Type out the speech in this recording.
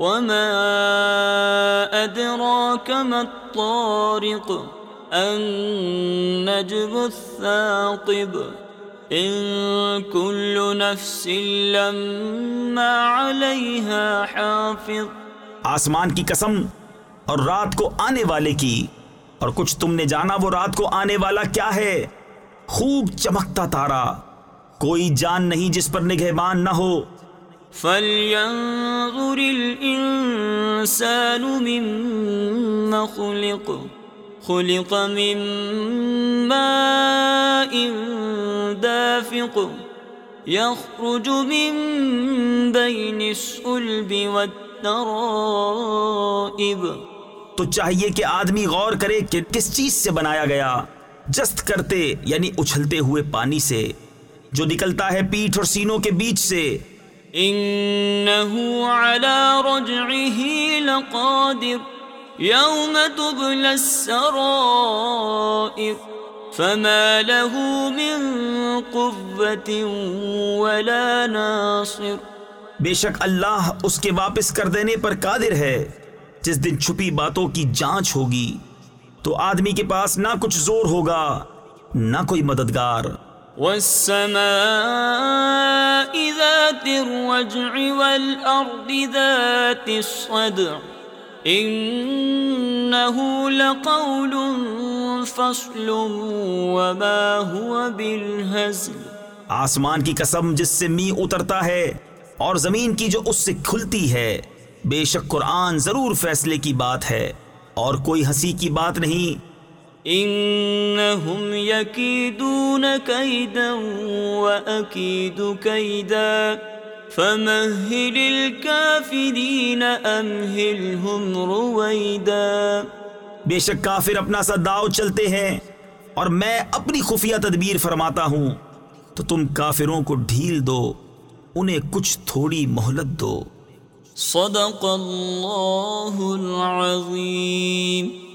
وما أدراك ما الطارق النجم الثاقب إن كل نفس لما عليها حافظ آسمان کی قسم اور رات کو آنے والے کی اور کچھ تم نے جانا وہ رات کو آنے والا کیا ہے؟ خوب چمکتا تارا کوئی جان نہیں جس پر نگہبان نہ ہو۔ فلينظر الإنسان الانسان مما خلق خلق من ماء دافق، يخرج من بين الصلب والترائب۔ تو چاہیے کہ آدمی غور کرے کہ کس چیز سے بنایا گیا۔ جست کرتے یعنی اچھلتے ہوئے پانی سے، جو نکلتا ہے پیٹھ اور سینوں کے بیچ سے۔ انه على رجعه لقادر يوم تبلى السرائر فما له من قوة ولا ناصر. بے شک اللہ اس کے واپس کر دینے پر قادر ہے، جس دن چھپی باتوں کی جانچ ہوگی، تو آدمی کے پاس نہ کچھ زور ہوگا، نہ کوئی مددگار۔ والسماء ذات الرجع والأرض ذات الصدع. إنه لقول فصل وما هو بالهزل. آسمان کی قسم جس سے می اترتا ہے اور زمین کی جو اس سے کھلتی ہے، بے شک قرآن ضرور فیصلے کی بات ہے اور کوئی ہنسی کی بات نہیں انہم یکیدون کیدا واکید کیدا فمہل الكافرین امہلہم رویدا بے شک کافر اپنا سا داؤ چلتے ہیں اور میں اپنی خفیہ تدبیر فرماتا ہوں تو تم کافروں کو ڈھیل دو انہیں کچھ تھوڑی مہلت دو۔ صدق اللہ العظیم۔